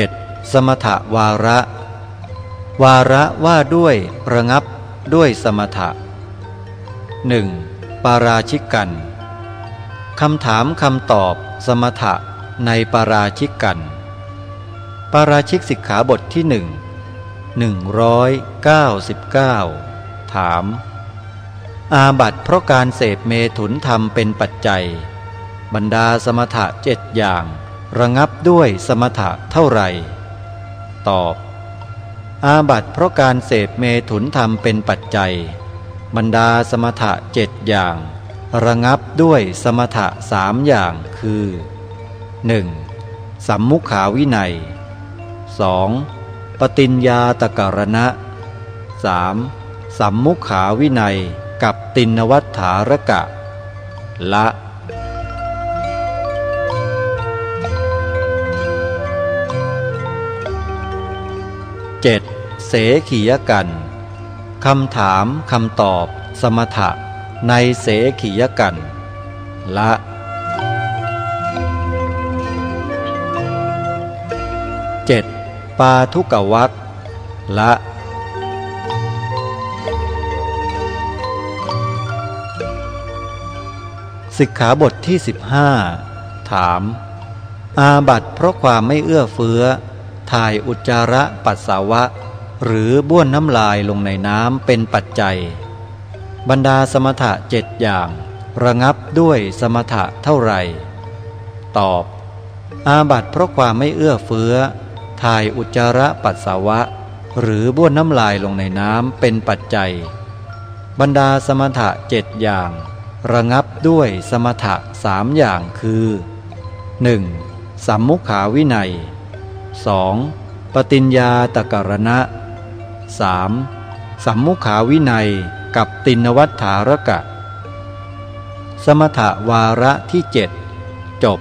7. สมถวาระ วาระว่าด้วยระงับด้วยสมถะ 1. ปาราชิกกันคำถามคำตอบสมถะในปาราชิกกัน ปาราชิกสิกขาบทที่หนึ่งหนึ่งร้อยเก้าสิบเก้าถาม อาบัตเพราะการเสพเมถุนธรรมเป็นปัจจัย บรรดาสมถะเจ็ดอย่าง ระงับด้วยสมถะเท่าไหร่ ตอบ อาบัตเพราะการเสพเมถุนธรรมเป็นปัจจัย บรรดาสมถะเจ็ดอย่าง ระงับด้วยสมถะสามอย่างคือ 1. สัมมุขาวินัย 2. ปฏิญญาตการณะ 3. สัมมุขาวินัยกับตินวัฏฐารกะ ละ 7. เสขียกันคำถามคำตอบ สมถะ ในเสขียกันละ 7. ปาทุกวักละสิกขาบทที่ 15 ถาม อาบัตเพราะความไม่เอื้อเฟื้อ ถ่ายอุจจาระปัสสาวะ หรือบ้วนน้ำลายลงในน้ำเป็นปัจจัย บรรดาสมถะเจ็ดอย่าง ระงับด้วยสมถะเท่าไหร่ ตอบ อาบัตเพราะความไม่เอื้อเฟื้อ ถ่ายอุจจาระปัสสาวะ หรือบ้วนน้ำลายลงในน้ำเป็นปัจจัย บรรดาสมถะเจ็ดอย่าง ระงับด้วยสมถะสามอย่างคือ 1. สัมมุขาวินัย 2. ปฏิญญาตการณะ 3. สัมมุขาวินัยกับตินวัฏฐารกะ สมถวาระที่เจ็ดจบ